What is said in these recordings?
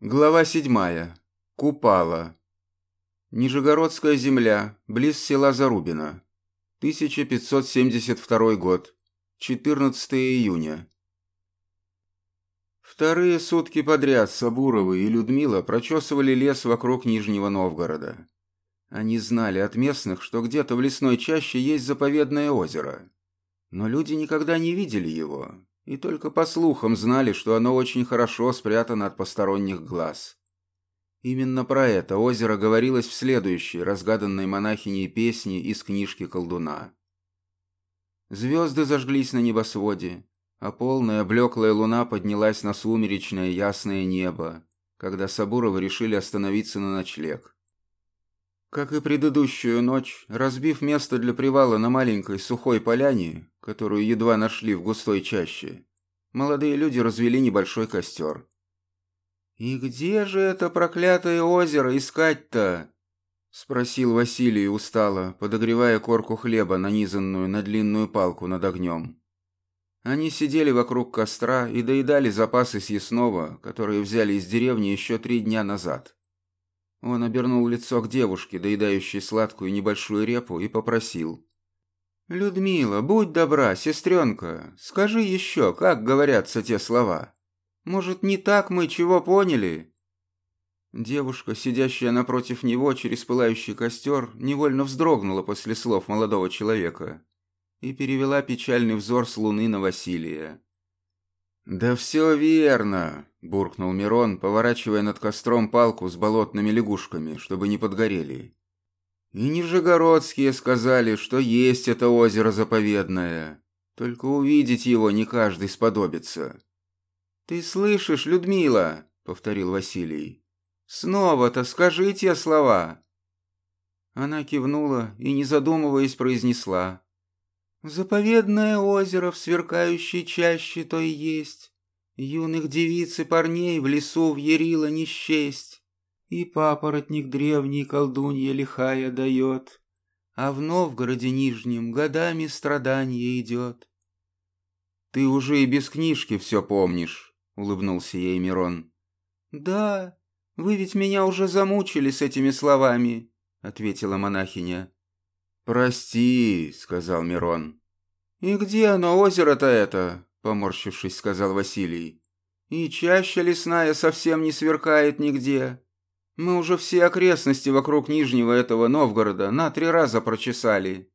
Глава седьмая. Купала. Нижегородская земля, близ села Зарубино. 1572 год. 14 июня. Вторые сутки подряд Сабуровы и Людмила прочесывали лес вокруг Нижнего Новгорода. Они знали от местных, что где-то в лесной чаще есть заповедное озеро. Но люди никогда не видели его, и только по слухам знали, что оно очень хорошо спрятано от посторонних глаз. Именно про это озеро говорилось в следующей, разгаданной монахиней песне из книжки колдуна. Звезды зажглись на небосводе, а полная блеклая луна поднялась на сумеречное ясное небо, когда Сабуровы решили остановиться на ночлег. Как и предыдущую ночь, разбив место для привала на маленькой сухой поляне, которую едва нашли в густой чаще, молодые люди развели небольшой костер. «И где же это проклятое озеро искать-то?» — спросил Василий устало, подогревая корку хлеба, нанизанную на длинную палку над огнем. Они сидели вокруг костра и доедали запасы съестного, которые взяли из деревни еще три дня назад. Он обернул лицо к девушке, доедающей сладкую небольшую репу, и попросил. «Людмила, будь добра, сестренка, скажи еще, как говорятся те слова. Может, не так мы чего поняли?» Девушка, сидящая напротив него через пылающий костер, невольно вздрогнула после слов молодого человека и перевела печальный взор с луны на Василия. «Да все верно», — буркнул Мирон, поворачивая над костром палку с болотными лягушками, чтобы не подгорели. «И нижегородские сказали, что есть это озеро заповедное, только увидеть его не каждый сподобится». «Ты слышишь, Людмила?» — повторил Василий. «Снова-то скажи те слова». Она кивнула и, не задумываясь, произнесла. Заповедное озеро в сверкающей чаще то и есть. Юных девиц и парней в лесу в Ярила не счесть. И папоротник древний колдунья лихая дает, А в Новгороде Нижнем годами страдание идет. «Ты уже и без книжки все помнишь», — улыбнулся ей Мирон. «Да, вы ведь меня уже замучили с этими словами», — ответила монахиня. «Прости», — сказал Мирон. «И где оно, озеро-то это?» — поморщившись, сказал Василий. «И чаще лесная совсем не сверкает нигде. Мы уже все окрестности вокруг Нижнего этого Новгорода на три раза прочесали».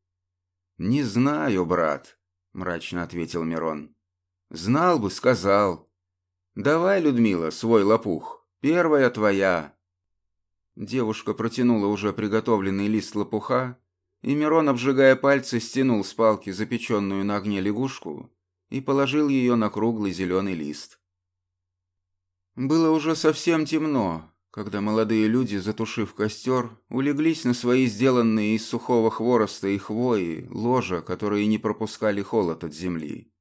«Не знаю, брат», — мрачно ответил Мирон. «Знал бы, сказал. Давай, Людмила, свой лопух. Первая твоя». Девушка протянула уже приготовленный лист лопуха, и Мирон, обжигая пальцы, стянул с палки запеченную на огне лягушку и положил ее на круглый зеленый лист. Было уже совсем темно, когда молодые люди, затушив костер, улеглись на свои сделанные из сухого хвороста и хвои ложа, которые не пропускали холод от земли.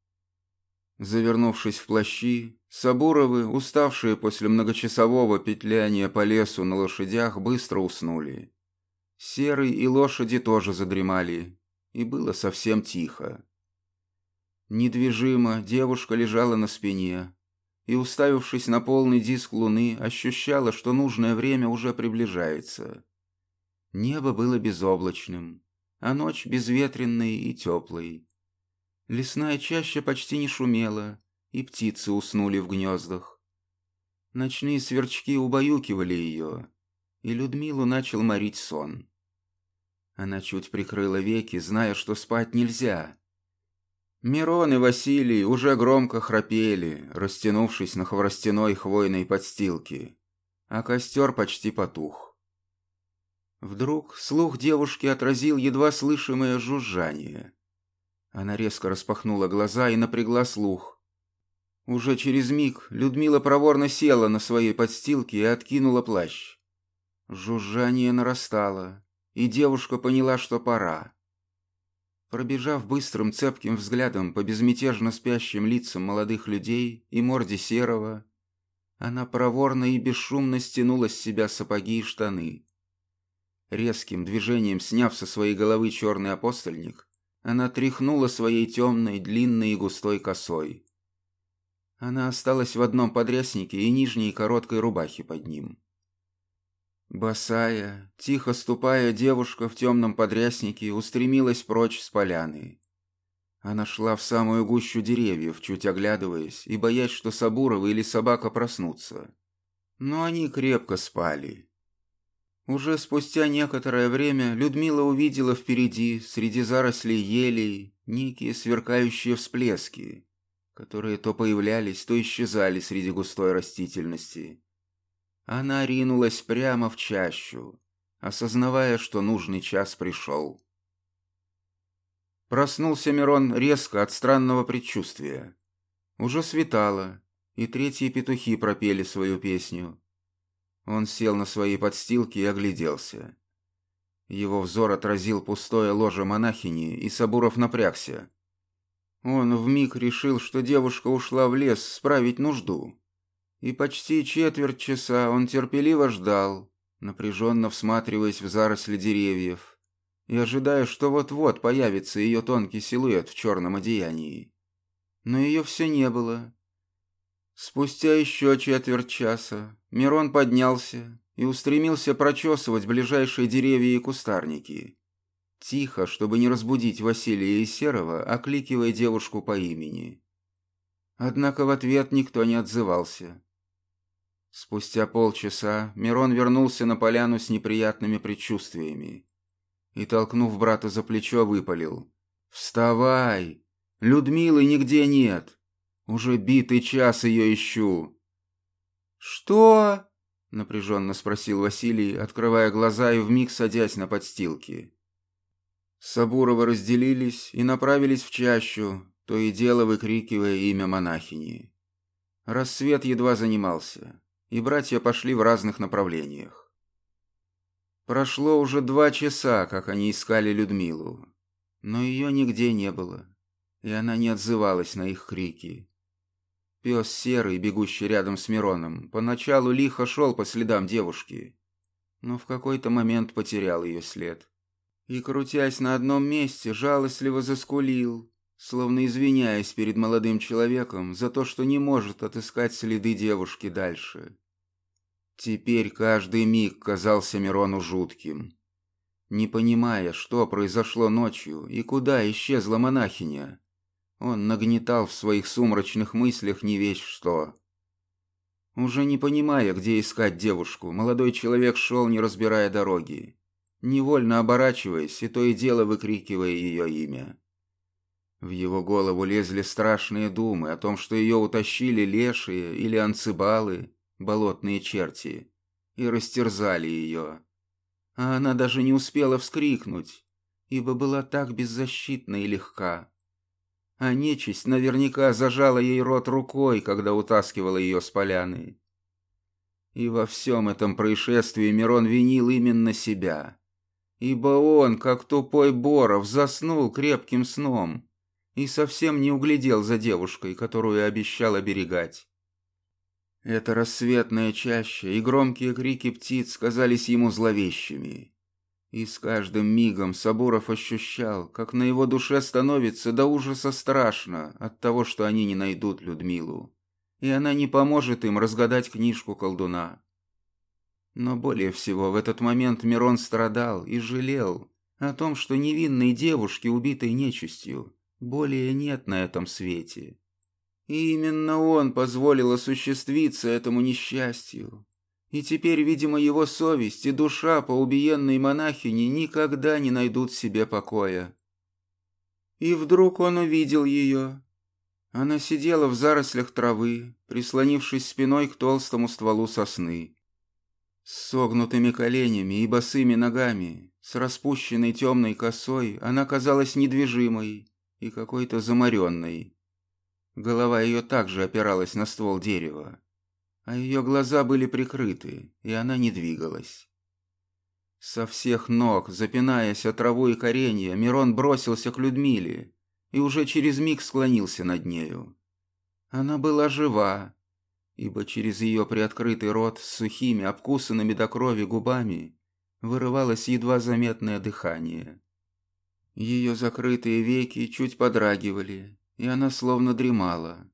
Завернувшись в плащи, Сабуровы, уставшие после многочасового петляния по лесу на лошадях, быстро уснули. Серый и лошади тоже задремали, и было совсем тихо. Недвижимо девушка лежала на спине и, уставившись на полный диск луны, ощущала, что нужное время уже приближается. Небо было безоблачным, а ночь безветренной и теплой. Лесная чаща почти не шумела, и птицы уснули в гнездах. Ночные сверчки убаюкивали ее, и Людмилу начал морить сон. Она чуть прикрыла веки, зная, что спать нельзя. Мирон и Василий уже громко храпели, растянувшись на хворостяной хвойной подстилке, а костер почти потух. Вдруг слух девушки отразил едва слышимое жужжание. Она резко распахнула глаза и напрягла слух. Уже через миг Людмила проворно села на своей подстилке и откинула плащ. Жужжание нарастало, и девушка поняла, что пора. Пробежав быстрым цепким взглядом по безмятежно спящим лицам молодых людей и морде серого, она проворно и бесшумно стянула с себя сапоги и штаны. Резким движением сняв со своей головы черный апостольник, она тряхнула своей темной, длинной и густой косой. Она осталась в одном подряснике и нижней короткой рубахе под ним. Босая, тихо ступая, девушка в темном подряснике устремилась прочь с поляны. Она шла в самую гущу деревьев, чуть оглядываясь, и боясь, что Сабурова или собака проснутся. Но они крепко спали. Уже спустя некоторое время Людмила увидела впереди, среди зарослей елей, некие сверкающие всплески, которые то появлялись, то исчезали среди густой растительности. Она ринулась прямо в чащу, осознавая, что нужный час пришел. Проснулся Мирон резко от странного предчувствия. Уже светало, и третьи петухи пропели свою песню. Он сел на свои подстилки и огляделся. Его взор отразил пустое ложе монахини, и Сабуров напрягся. Он вмиг решил, что девушка ушла в лес справить нужду. И почти четверть часа он терпеливо ждал, напряженно всматриваясь в заросли деревьев и ожидая, что вот-вот появится ее тонкий силуэт в черном одеянии. Но ее все не было. Спустя еще четверть часа Мирон поднялся и устремился прочесывать ближайшие деревья и кустарники. Тихо, чтобы не разбудить Василия и Серого, окликивая девушку по имени. Однако в ответ никто не отзывался. Спустя полчаса Мирон вернулся на поляну с неприятными предчувствиями и, толкнув брата за плечо, выпалил. «Вставай! Людмилы нигде нет! Уже битый час ее ищу!» «Что?» — напряженно спросил Василий, открывая глаза и вмиг садясь на подстилки. Сабуровы разделились и направились в чащу, то и дело выкрикивая имя монахини. Рассвет едва занимался и братья пошли в разных направлениях. Прошло уже два часа, как они искали Людмилу, но ее нигде не было, и она не отзывалась на их крики. Пес серый, бегущий рядом с Мироном, поначалу лихо шел по следам девушки, но в какой-то момент потерял ее след. И, крутясь на одном месте, жалостливо заскулил, словно извиняясь перед молодым человеком за то, что не может отыскать следы девушки дальше. Теперь каждый миг казался Мирону жутким. Не понимая, что произошло ночью и куда исчезла монахиня, он нагнетал в своих сумрачных мыслях не весь что. Уже не понимая, где искать девушку, молодой человек шел, не разбирая дороги, невольно оборачиваясь и то и дело выкрикивая ее имя. В его голову лезли страшные думы о том, что ее утащили лешие или анцибалы, болотные черти, и растерзали ее. А она даже не успела вскрикнуть, ибо была так беззащитна и легка. А нечисть наверняка зажала ей рот рукой, когда утаскивала ее с поляны. И во всем этом происшествии Мирон винил именно себя, ибо он, как тупой Боров, заснул крепким сном и совсем не углядел за девушкой, которую обещал оберегать. Это рассветная чаща и громкие крики птиц казались ему зловещими. И с каждым мигом Сабуров ощущал, как на его душе становится до ужаса страшно от того, что они не найдут Людмилу, и она не поможет им разгадать книжку колдуна. Но более всего в этот момент Мирон страдал и жалел о том, что невинной девушки, убитой нечистью, более нет на этом свете. И именно он позволил осуществиться этому несчастью. И теперь, видимо, его совесть и душа по убиенной монахине никогда не найдут себе покоя. И вдруг он увидел ее. Она сидела в зарослях травы, прислонившись спиной к толстому стволу сосны. С согнутыми коленями и босыми ногами, с распущенной темной косой, она казалась недвижимой и какой-то заморенной. Голова ее также опиралась на ствол дерева, а ее глаза были прикрыты, и она не двигалась. Со всех ног, запинаясь от траву и коренья, Мирон бросился к Людмиле и уже через миг склонился над нею. Она была жива, ибо через ее приоткрытый рот с сухими, обкусанными до крови губами вырывалось едва заметное дыхание. Ее закрытые веки чуть подрагивали, и она словно дремала.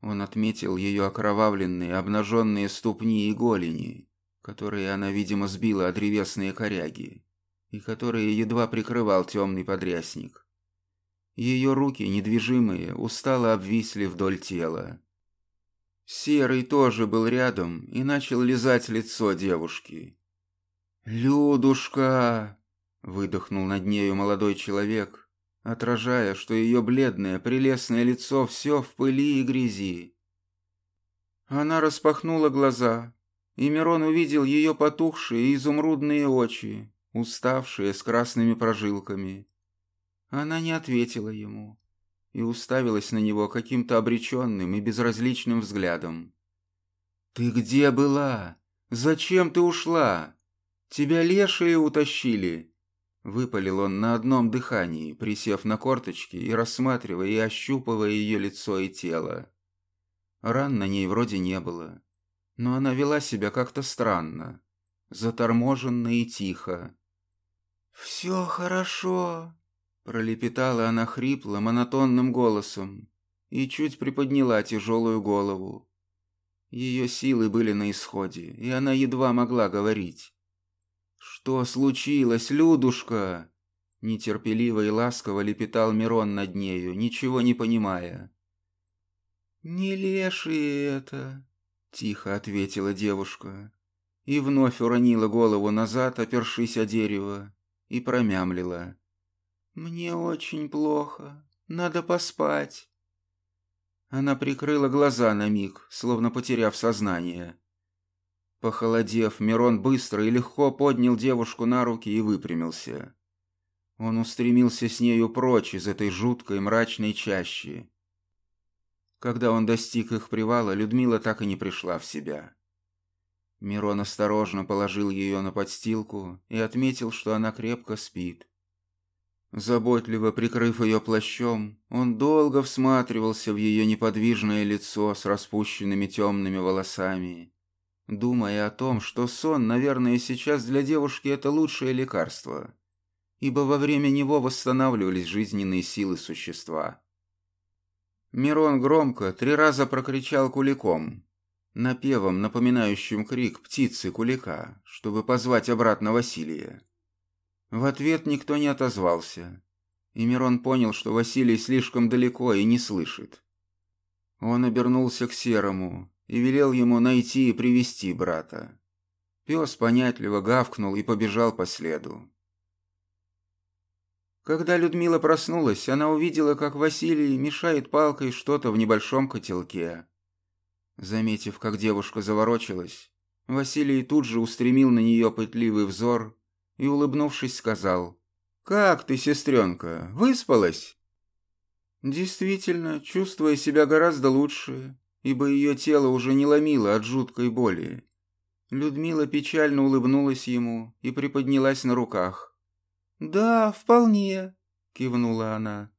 Он отметил ее окровавленные, обнаженные ступни и голени, которые она, видимо, сбила о древесные коряги, и которые едва прикрывал темный подрясник. Ее руки, недвижимые, устало обвисли вдоль тела. Серый тоже был рядом и начал лизать лицо девушки. «Людушка!» — выдохнул над нею молодой человек, отражая, что ее бледное, прелестное лицо все в пыли и грязи. Она распахнула глаза, и Мирон увидел ее потухшие изумрудные очи, уставшие с красными прожилками. Она не ответила ему и уставилась на него каким-то обреченным и безразличным взглядом. «Ты где была? Зачем ты ушла? Тебя лешие утащили!» Выпалил он на одном дыхании, присев на корточки и рассматривая и ощупывая ее лицо и тело. Ран на ней вроде не было, но она вела себя как-то странно, заторможенно и тихо. «Все хорошо», — пролепетала она хрипло, монотонным голосом и чуть приподняла тяжелую голову. Ее силы были на исходе, и она едва могла говорить. «Что случилось, Людушка?» Нетерпеливо и ласково лепетал Мирон над нею, ничего не понимая. «Не лешие это», — тихо ответила девушка, и вновь уронила голову назад, опершись о дерево, и промямлила. «Мне очень плохо, надо поспать». Она прикрыла глаза на миг, словно потеряв сознание. Похолодев, Мирон быстро и легко поднял девушку на руки и выпрямился. Он устремился с нею прочь из этой жуткой мрачной чащи. Когда он достиг их привала, Людмила так и не пришла в себя. Мирон осторожно положил ее на подстилку и отметил, что она крепко спит. Заботливо прикрыв ее плащом, он долго всматривался в ее неподвижное лицо с распущенными темными волосами, думая о том, что сон, наверное, сейчас для девушки это лучшее лекарство, ибо во время него восстанавливались жизненные силы существа. Мирон громко три раза прокричал куликом, напевом, напоминающим крик птицы кулика, чтобы позвать обратно Василия. В ответ никто не отозвался, и Мирон понял, что Василий слишком далеко и не слышит. Он обернулся к Серому и велел ему найти и привести брата. Пес понятливо гавкнул и побежал по следу. Когда Людмила проснулась, она увидела, как Василий мешает палкой что-то в небольшом котелке. Заметив, как девушка заворочилась, Василий тут же устремил на нее пытливый взор и, улыбнувшись, сказал, «Как ты, сестренка, выспалась?» Действительно, чувствуя себя гораздо лучше, ибо ее тело уже не ломило от жуткой боли, Людмила печально улыбнулась ему и приподнялась на руках. «Да, вполне», — кивнула она.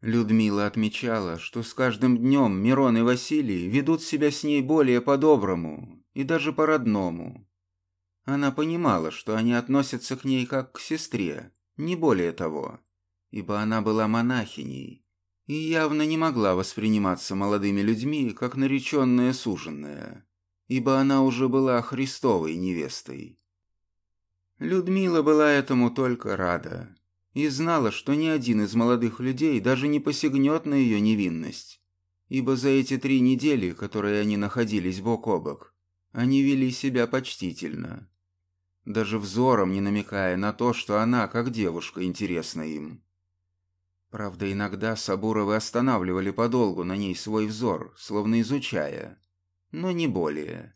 Людмила отмечала, что с каждым днем Мирон и Василий ведут себя с ней более по-доброму и даже по-родному. Она понимала, что они относятся к ней как к сестре, не более того, ибо она была монахиней и явно не могла восприниматься молодыми людьми как нареченная суженная, ибо она уже была Христовой невестой. Людмила была этому только рада и знала, что ни один из молодых людей даже не посягнет на ее невинность, ибо за эти три недели, которые они находились бок о бок, они вели себя почтительно, даже взором не намекая на то, что она, как девушка, интересна им. Правда, иногда Сабуровы останавливали подолгу на ней свой взор, словно изучая, но не более.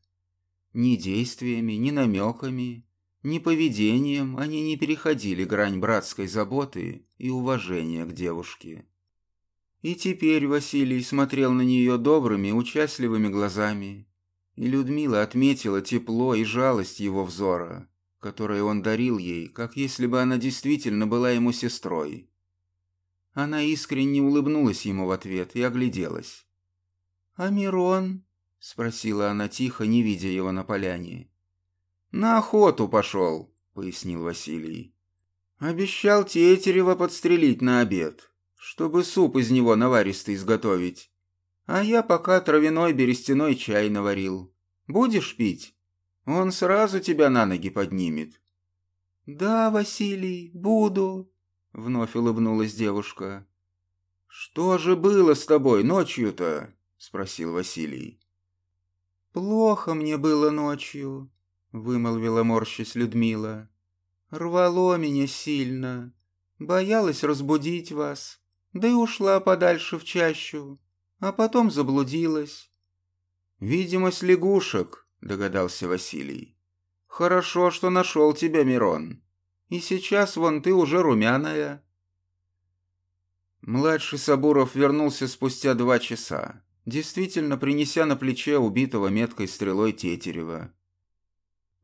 Ни действиями, ни намеками, ни поведением они не переходили грань братской заботы и уважения к девушке. И теперь Василий смотрел на нее добрыми, участливыми глазами, и Людмила отметила тепло и жалость его взора, которое он дарил ей, как если бы она действительно была ему сестрой. Она искренне улыбнулась ему в ответ и огляделась. «А Мирон?» — спросила она тихо, не видя его на поляне. «На охоту пошел», — пояснил Василий. «Обещал Тетерева подстрелить на обед, чтобы суп из него наваристый изготовить. А я пока травяной берестяной чай наварил. Будешь пить? Он сразу тебя на ноги поднимет». «Да, Василий, буду», — вновь улыбнулась девушка. «Что же было с тобой ночью-то?» — спросил Василий. «Плохо мне было ночью», — вымолвила морщась Людмила. «Рвало меня сильно. Боялась разбудить вас, да и ушла подальше в чащу, а потом заблудилась». «Видимость лягушек», — догадался Василий. «Хорошо, что нашел тебя, Мирон. И сейчас вон ты уже румяная». Младший Сабуров вернулся спустя два часа, действительно принеся на плече убитого меткой стрелой Тетерева.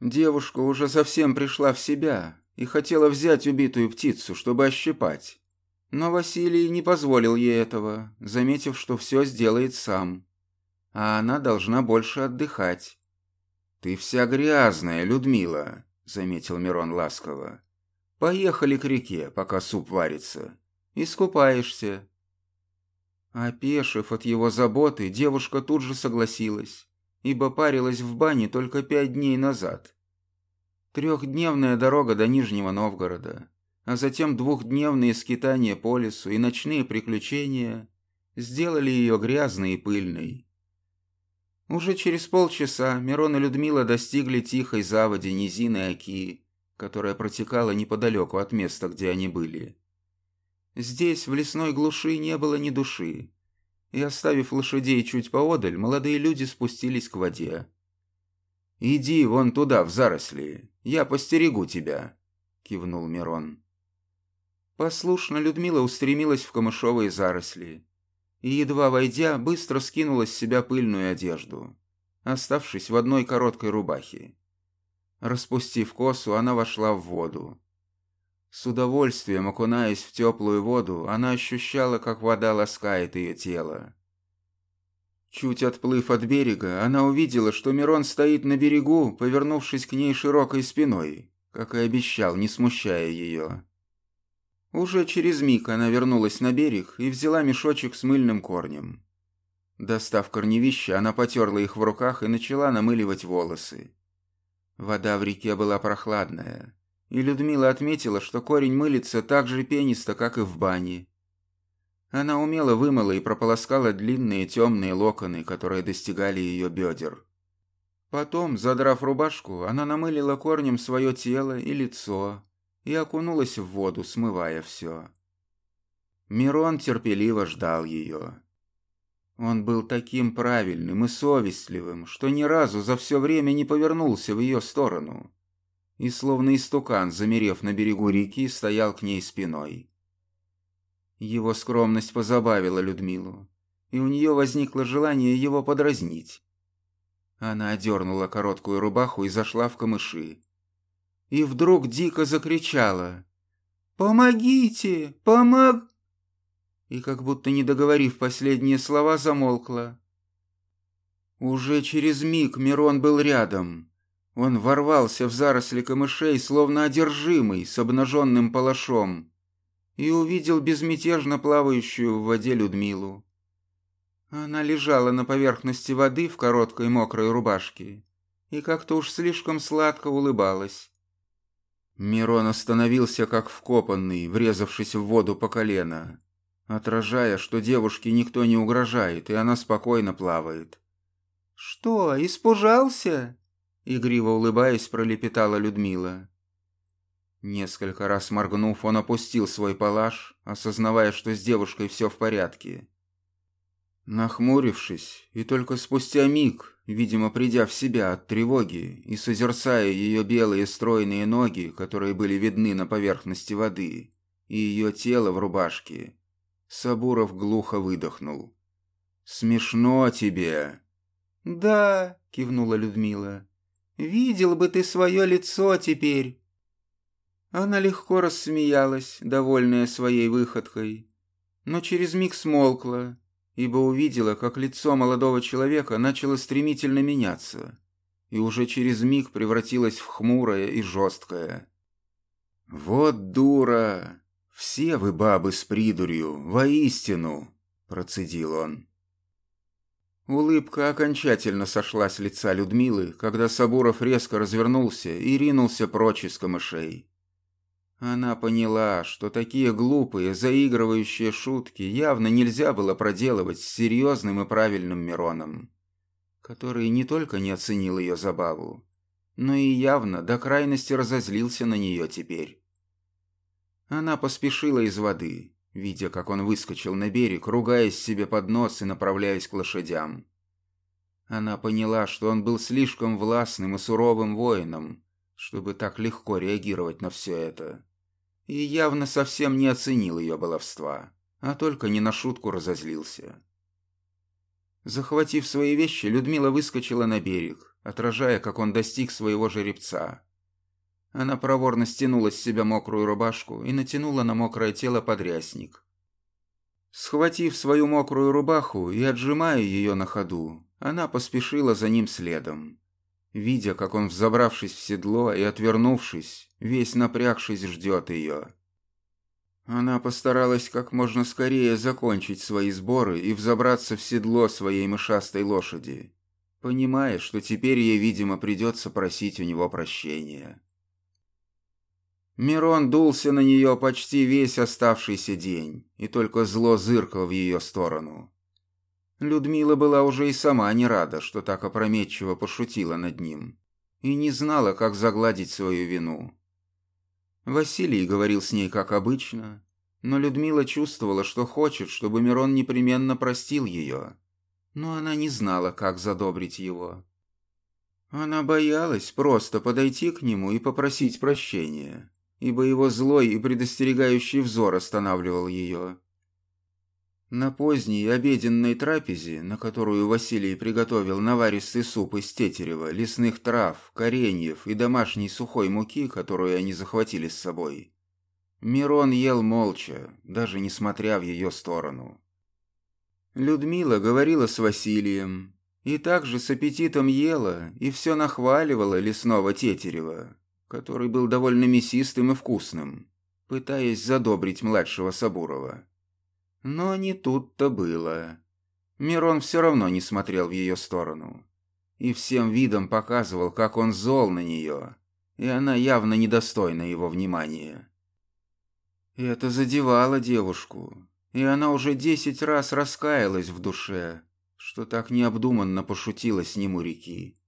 Девушка уже совсем пришла в себя и хотела взять убитую птицу, чтобы ощипать. Но Василий не позволил ей этого, заметив, что все сделает сам. А она должна больше отдыхать. «Ты вся грязная, Людмила», — заметил Мирон ласково. «Поехали к реке, пока суп варится. Искупаешься. Опешив от его заботы, девушка тут же согласилась, ибо парилась в бане только пять дней назад. Трехдневная дорога до Нижнего Новгорода, а затем двухдневные скитания по лесу и ночные приключения сделали ее грязной и пыльной. Уже через полчаса Мирон и Людмила достигли тихой заводи низины Оки, которая протекала неподалеку от места, где они были. Здесь, в лесной глуши, не было ни души. И, оставив лошадей чуть поодаль, молодые люди спустились к воде. «Иди вон туда, в заросли, я постерегу тебя», — кивнул Мирон. Послушно Людмила устремилась в камышовые заросли и, едва войдя, быстро скинула с себя пыльную одежду, оставшись в одной короткой рубахе. Распустив косу, она вошла в воду. С удовольствием окунаясь в теплую воду, она ощущала, как вода ласкает ее тело. Чуть отплыв от берега, она увидела, что Мирон стоит на берегу, повернувшись к ней широкой спиной, как и обещал, не смущая ее. Уже через миг она вернулась на берег и взяла мешочек с мыльным корнем. Достав корневища, она потерла их в руках и начала намыливать волосы. Вода в реке была прохладная и Людмила отметила, что корень мылится так же пенисто, как и в бане. Она умело вымыла и прополоскала длинные темные локоны, которые достигали ее бедер. Потом, задрав рубашку, она намылила корнем свое тело и лицо и окунулась в воду, смывая все. Мирон терпеливо ждал ее. Он был таким правильным и совестливым, что ни разу за все время не повернулся в ее сторону и, словно истукан, замерев на берегу реки, стоял к ней спиной. Его скромность позабавила Людмилу, и у нее возникло желание его подразнить. Она одернула короткую рубаху и зашла в камыши. И вдруг дико закричала «Помогите! Помог...» И как будто не договорив последние слова, замолкла. Уже через миг Мирон был рядом, он ворвался в заросли камышей, словно одержимый, с обнаженным палашом, и увидел безмятежно плавающую в воде Людмилу. Она лежала на поверхности воды в короткой мокрой рубашке и как-то уж слишком сладко улыбалась. Мирон остановился как вкопанный, врезавшись в воду по колено, отражая, что девушке никто не угрожает, и она спокойно плавает. «Что, испужался?» Игриво улыбаясь, пролепетала Людмила. Несколько раз моргнув, он опустил свой палаш, осознавая, что с девушкой все в порядке. Нахмурившись, и только спустя миг, видимо, придя в себя от тревоги и созерцая ее белые стройные ноги, которые были видны на поверхности воды, и ее тело в рубашке, Сабуров глухо выдохнул. «Смешно тебе!» «Да», — кивнула Людмила. Видел бы ты свое лицо теперь!» Она легко рассмеялась, довольная своей выходкой, но через миг смолкла, ибо увидела, как лицо молодого человека начало стремительно меняться и уже через миг превратилось в хмурое и жесткое. «Вот дура! Все вы бабы с придурью, воистину!» – процедил он. Улыбка окончательно сошла с лица Людмилы, когда Сабуров резко развернулся и ринулся прочь из камышей. Она поняла, что такие глупые, заигрывающие шутки явно нельзя было проделывать с серьезным и правильным Мироном, который не только не оценил ее забаву, но и явно до крайности разозлился на нее теперь. Она поспешила из воды, видя, как он выскочил на берег, ругаясь себе под нос и направляясь к лошадям. Она поняла, что он был слишком властным и суровым воином, чтобы так легко реагировать на все это, и явно совсем не оценил ее баловства, а только не на шутку разозлился. Захватив свои вещи, Людмила выскочила на берег, отражая, как он достиг своего жеребца, она проворно стянула с себя мокрую рубашку и натянула на мокрое тело подрясник. Схватив свою мокрую рубаху и отжимая ее на ходу, она поспешила за ним следом. Видя, как он, взобравшись в седло и отвернувшись, весь напрягшись, ждет ее. Она постаралась как можно скорее закончить свои сборы и взобраться в седло своей мышастой лошади, понимая, что теперь ей, видимо, придется просить у него прощения. Мирон дулся на нее почти весь оставшийся день, и только зло зыркал в ее сторону. Людмила была уже и сама не рада, что так опрометчиво пошутила над ним, и не знала, как загладить свою вину. Василий говорил с ней как обычно, но Людмила чувствовала, что хочет, чтобы Мирон непременно простил ее, но она не знала, как задобрить его. Она боялась просто подойти к нему и попросить прощения ибо его злой и предостерегающий взор останавливал ее. На поздней обеденной трапезе, на которую Василий приготовил наваристый суп из тетерева, лесных трав, кореньев и домашней сухой муки, которую они захватили с собой, Мирон ел молча, даже не смотря в ее сторону. Людмила говорила с Василием, и также с аппетитом ела и все нахваливала лесного тетерева, который был довольно мясистым и вкусным, пытаясь задобрить младшего Сабурова. Но не тут-то было. Мирон все равно не смотрел в ее сторону и всем видом показывал, как он зол на нее, и она явно недостойна его внимания. Это задевало девушку, и она уже десять раз раскаялась в душе, что так необдуманно пошутила с ним у реки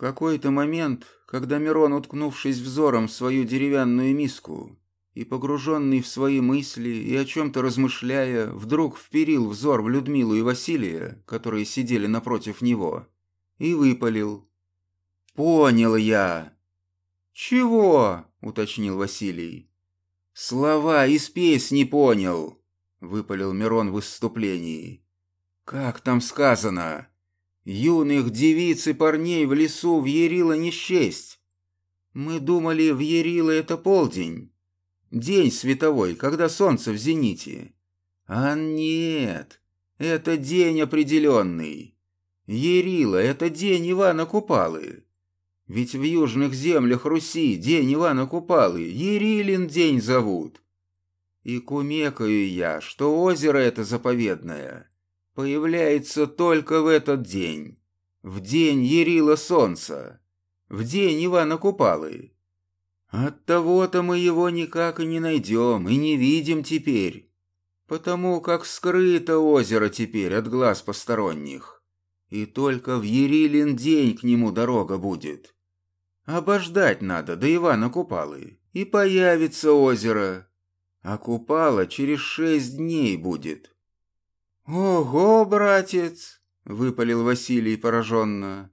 какой-то момент, когда Мирон, уткнувшись взором в свою деревянную миску и погруженный в свои мысли и о чем-то размышляя, вдруг вперил взор в Людмилу и Василия, которые сидели напротив него, и выпалил. «Понял я!» «Чего?» — уточнил Василий. «Слова из песни понял!» — выпалил Мирон в выступлении. «Как там сказано?» Юных девиц и парней в лесу в Ярила не счесть. Мы думали, в Ярила это полдень. День световой, когда солнце в зените. А нет, это день определенный. Ярила — это день Ивана Купалы. Ведь в южных землях Руси день Ивана Купалы Ерилин день зовут. И кумекаю я, что озеро это заповедное появляется только в этот день, в день Ярила Солнца, в день Ивана Купалы. Оттого-то мы его никак и не найдем и не видим теперь, потому как скрыто озеро теперь от глаз посторонних, и только в Ярилин день к нему дорога будет. Обождать надо до Ивана Купалы, и появится озеро, а Купала через шесть дней будет. «Ого, братец!» — выпалил Василий пораженно.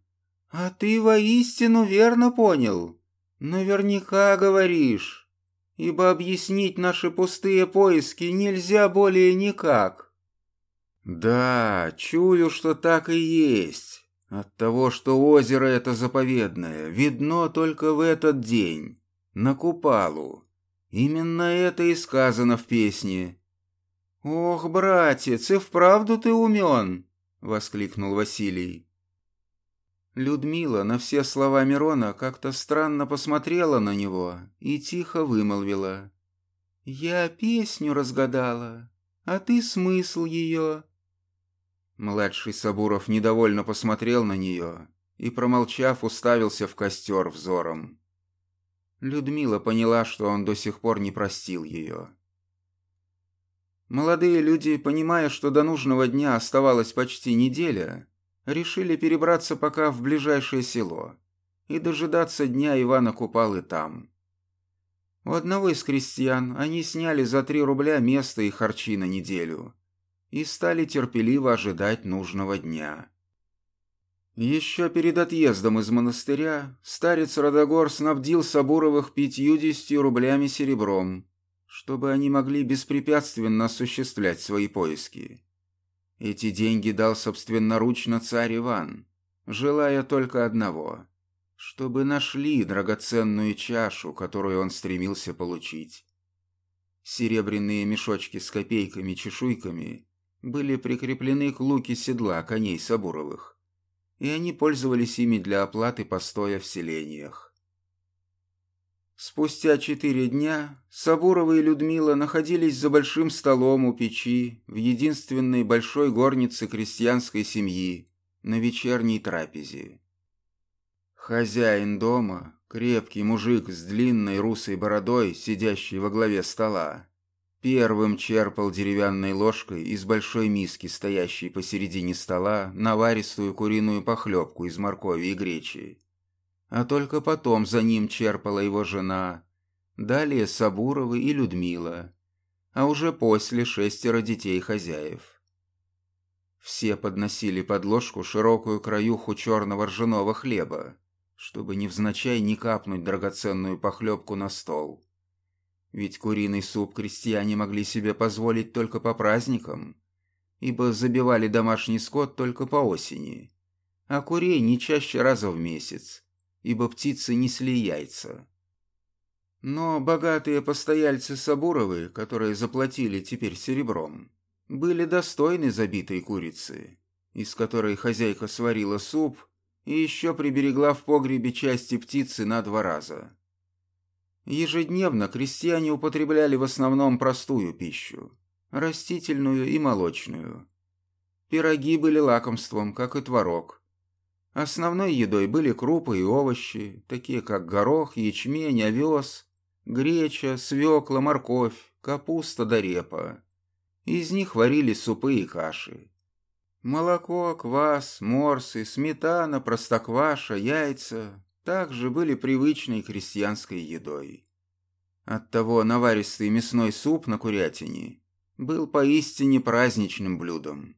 «А ты воистину верно понял. Наверняка говоришь, ибо объяснить наши пустые поиски нельзя более никак». «Да, чую, что так и есть. От того, что озеро это заповедное, видно только в этот день, на Купалу. Именно это и сказано в песне. «Ох, братец, и вправду ты умен!» — воскликнул Василий. Людмила на все слова Мирона как-то странно посмотрела на него и тихо вымолвила. «Я песню разгадала, а ты смысл ее». Младший Сабуров недовольно посмотрел на нее и, промолчав, уставился в костер взором. Людмила поняла, что он до сих пор не простил ее. Молодые люди, понимая, что до нужного дня оставалась почти неделя, решили перебраться пока в ближайшее село и дожидаться дня Ивана Купалы там. У одного из крестьян они сняли за три рубля место и харчи на неделю и стали терпеливо ожидать нужного дня. Еще перед отъездом из монастыря старец Родогор снабдил Сабуровых пятьюдесятью рублями серебром, чтобы они могли беспрепятственно осуществлять свои поиски. Эти деньги дал собственноручно царь Иван, желая только одного чтобы нашли драгоценную чашу, которую он стремился получить. Серебряные мешочки с копейками-чешуйками были прикреплены к луке седла коней Сабуровых, и они пользовались ими для оплаты постоя в селениях. Спустя четыре дня Сабурова и Людмила находились за большим столом у печи в единственной большой горнице крестьянской семьи на вечерней трапезе. Хозяин дома, крепкий мужик с длинной русой бородой, сидящий во главе стола, первым черпал деревянной ложкой из большой миски, стоящей посередине стола, наваристую куриную похлебку из моркови и гречи. А только потом за ним черпала его жена, далее Сабуровы и Людмила, а уже после шестеро детей хозяев. Все подносили под ложку широкую краюху черного ржаного хлеба, чтобы невзначай не капнуть драгоценную похлебку на стол. Ведь куриный суп крестьяне могли себе позволить только по праздникам, ибо забивали домашний скот только по осени, а курей не чаще раза в месяц, ибо птицы несли яйца. Но богатые постояльцы Сабуровы, которые заплатили теперь серебром, были достойны забитой курицы, из которой хозяйка сварила суп и еще приберегла в погребе части птицы на два раза. Ежедневно крестьяне употребляли в основном простую пищу, растительную и молочную. Пироги были лакомством, как и творог. Основной едой были крупы и овощи, такие как горох, ячмень, овес, греча, свекла, морковь, капуста да репа. Из них варили супы и каши. Молоко, квас, морсы, сметана, простокваша, яйца также были привычной крестьянской едой. Оттого наваристый мясной суп на курятине был поистине праздничным блюдом.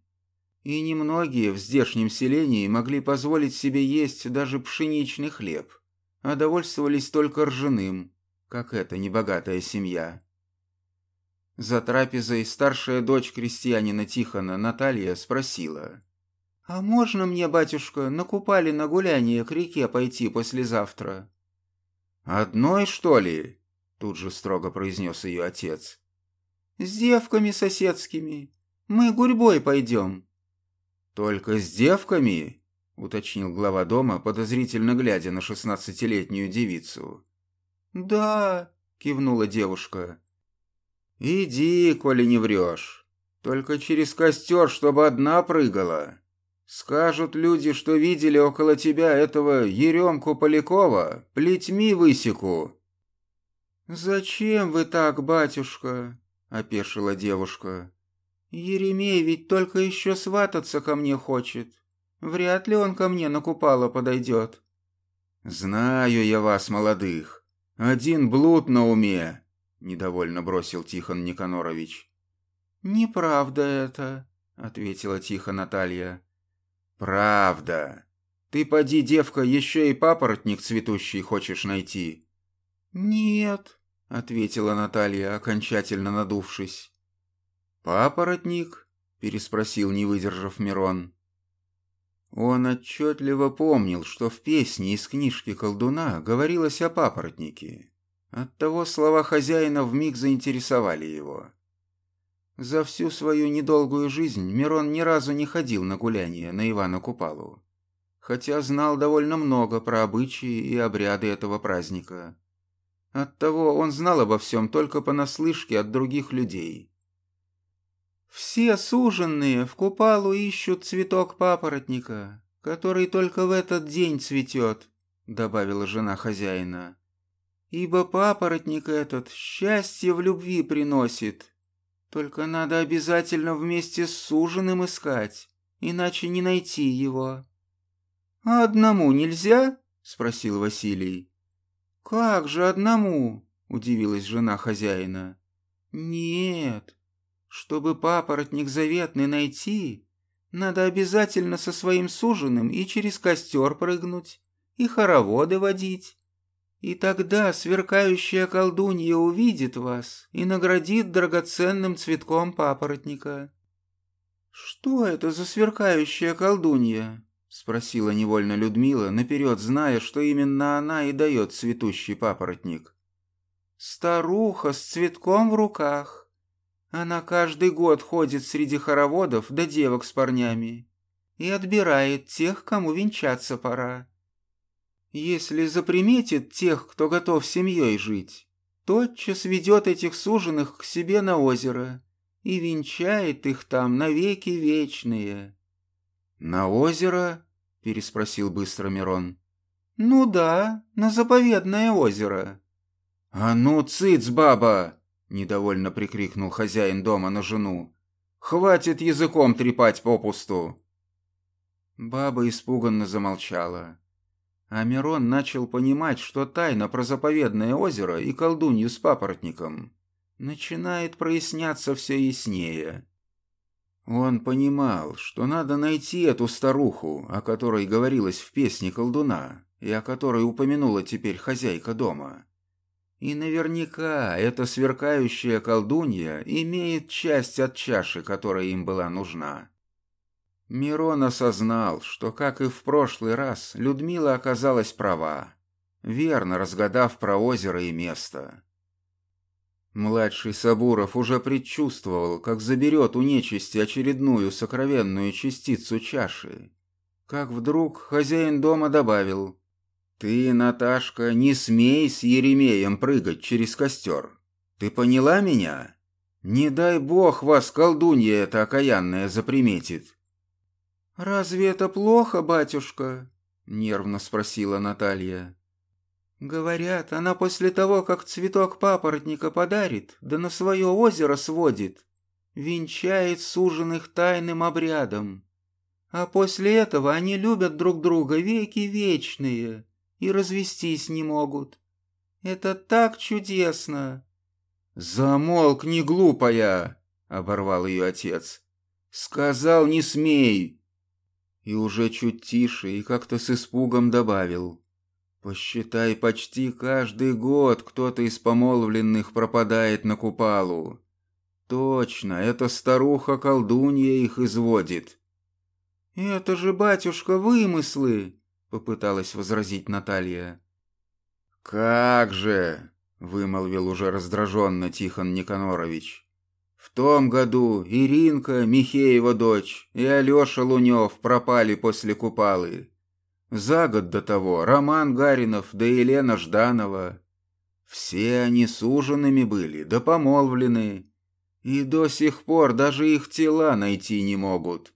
И немногие в здешнем селении могли позволить себе есть даже пшеничный хлеб, а довольствовались только ржаным, как эта небогатая семья. За трапезой старшая дочь крестьянина Тихона, Наталья, спросила. «А можно мне, батюшка, накупали на гуляние к реке пойти послезавтра?» «Одной, что ли?» Тут же строго произнес ее отец. «С девками соседскими. Мы гурьбой пойдем». «Только с девками?» уточнил глава дома, подозрительно глядя на шестнадцатилетнюю девицу. «Да», кивнула девушка. «Иди, коли не врешь. Только через костер, чтобы одна прыгала. Скажут люди, что видели около тебя этого Еремку Полякова, плетьми высеку». «Зачем вы так, батюшка?» — опешила девушка. «Еремей ведь только еще свататься ко мне хочет. Вряд ли он ко мне на купало подойдет». «Знаю я вас, молодых. Один блуд на уме, — недовольно бросил Тихон Никанорович. «Неправда это», — ответила тихо Наталья. «Правда. Ты, поди, девка, еще и папоротник цветущий хочешь найти?» «Нет», — ответила Наталья, окончательно надувшись. «Папоротник?» — переспросил, не выдержав Мирон. Он отчетливо помнил, что в песне из книжки колдуна говорилось о папоротнике. Оттого слова хозяина вмиг заинтересовали его. За всю свою недолгую жизнь Мирон ни разу не ходил на гуляние на Ивана Купалу, хотя знал довольно много про обычаи и обряды этого праздника. Оттого он знал обо всем только понаслышке от других людей. Все суженные в купалу ищут цветок папоротника, который только в этот день цветет, добавила жена хозяина. Ибо папоротник этот счастье в любви приносит. Только надо обязательно вместе с суженым искать, иначе не найти его. А одному нельзя? спросил Василий. Как же одному? удивилась жена хозяина. Нет, чтобы папоротник заветный найти, надо обязательно со своим суженым и через костер прыгнуть, и хороводы водить. И тогда сверкающая колдунья увидит вас и наградит драгоценным цветком папоротника. «Что это за сверкающая колдунья?» — спросила невольно Людмила, наперед зная, что именно она и дает цветущий папоротник. «Старуха с цветком в руках. Она каждый год ходит среди хороводов да девок с парнями и отбирает тех, кому венчаться пора. Если заприметит тех, кто готов семьей жить, тотчас ведет этих суженых к себе на озеро и венчает их там навеки вечные». «На озеро?» — переспросил быстро Мирон. «Ну да, на заповедное озеро». «А ну, цыц, баба!» Недовольно прикрикнул хозяин дома на жену. «Хватит языком трепать попусту!» Баба испуганно замолчала. А Мирон начал понимать, что тайна про заповедное озеро и колдунью с папоротником начинает проясняться все яснее. Он понимал, что надо найти эту старуху, о которой говорилось в песне колдуна, и о которой упомянула теперь хозяйка дома. И наверняка эта сверкающая колдунья имеет часть от чаши, которая им была нужна. Мирон осознал, что, как и в прошлый раз, Людмила оказалась права, верно разгадав про озеро и место. Младший Сабуров уже предчувствовал, как заберет у нечисти очередную сокровенную частицу чаши. Как вдруг хозяин дома добавил «Ты, Наташка, не смей с Еремеем прыгать через костер. Ты поняла меня? Не дай бог вас колдунья эта окаянная заприметит». «Разве это плохо, батюшка?» — нервно спросила Наталья. «Говорят, она после того, как цветок папоротника подарит, да на свое озеро сводит, венчает суженых тайным обрядом. А после этого они любят друг друга веки вечные» и развестись не могут. Это так чудесно!» «Замолкни, глупая!» — оборвал ее отец. «Сказал, не смей!» И уже чуть тише и как-то с испугом добавил. «Посчитай, почти каждый год кто-то из помолвленных пропадает на купалу. Точно, эта старуха-колдунья их изводит». «Это же, батюшка, вымыслы!» Попыталась возразить Наталья. Как же, вымолвил уже раздраженно Тихон Никанорович. В том году Иринка, Михеева дочь, и Алёша Лунёв пропали после Купалы. За год до того Роман Гаринов да Елена Жданова. Все они суженными были, да помолвлены. И до сих пор даже их тела найти не могут.